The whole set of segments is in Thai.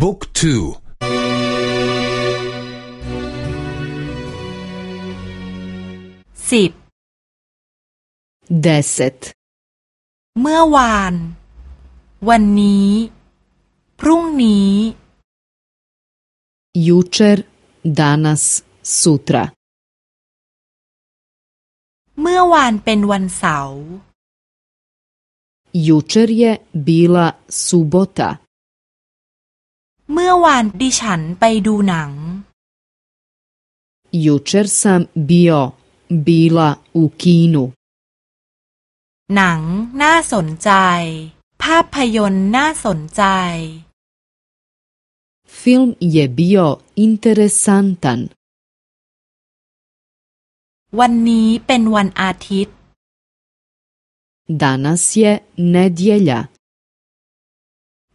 บุ๊กทูสิบเดสตเมื่อวาน วันนี้ พรุ่งนี้ jučer danas sutra เมื่อวานเป็นวันเสาร์ jučer je bila subota เมื่อวานดิฉันไปดูหนัง jučer sam bio bila u kinu หนังน่าสนใจ ภาพยนตร์น่าสนใจ film je bio interesantan วันนี้เป็นวันอาทิตย์ danas je nedjelja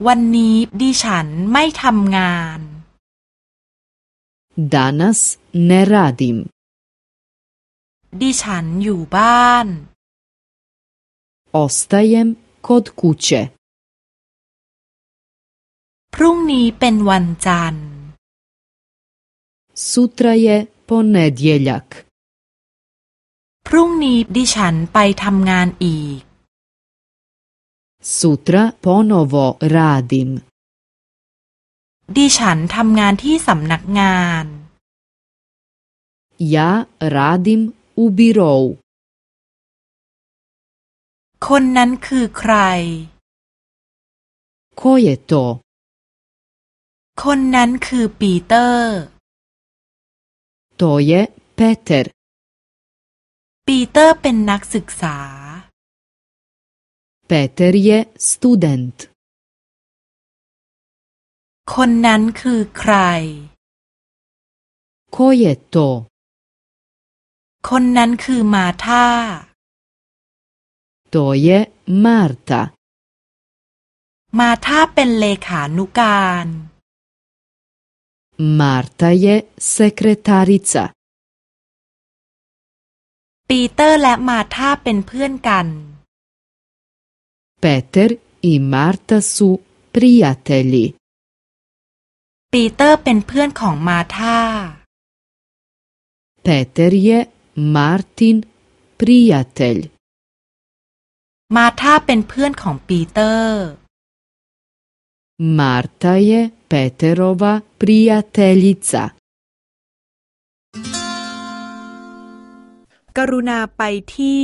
วันนี้ดิฉันไม่ทำงาน danas ne radim ดิฉันอยู่บ้าน ostajem kod kuće พรุ่งนี้เป็นวันจันทร์ sutra je ponedjeljak พรุ่งนี้ดิฉันไปทำงานอีก sutra ponovo radim ดิฉันทำงานที่สำนักงาน ja radim u birou คนนั้นคือใคร ko je to คนนั้นคือปีเตอร์ to je peter ปีเตอร์เป็นนักศึกษา peter je student คนนั้นคือใคร ko je to คนนั้นคือมาธา to je marta มาธาเป็นเลขานุการ marta je sekretarica ปีเตอร์และมาธาเป็นเพื่อนกัน peter i marta su prijatelji ปีเตอร์เป็นเพื่อนของมาธา peter je martin prijatelj มาธาเป็นเพื่อนของปีเตอร์ marta je peterova prijateljica กรุณาไปที่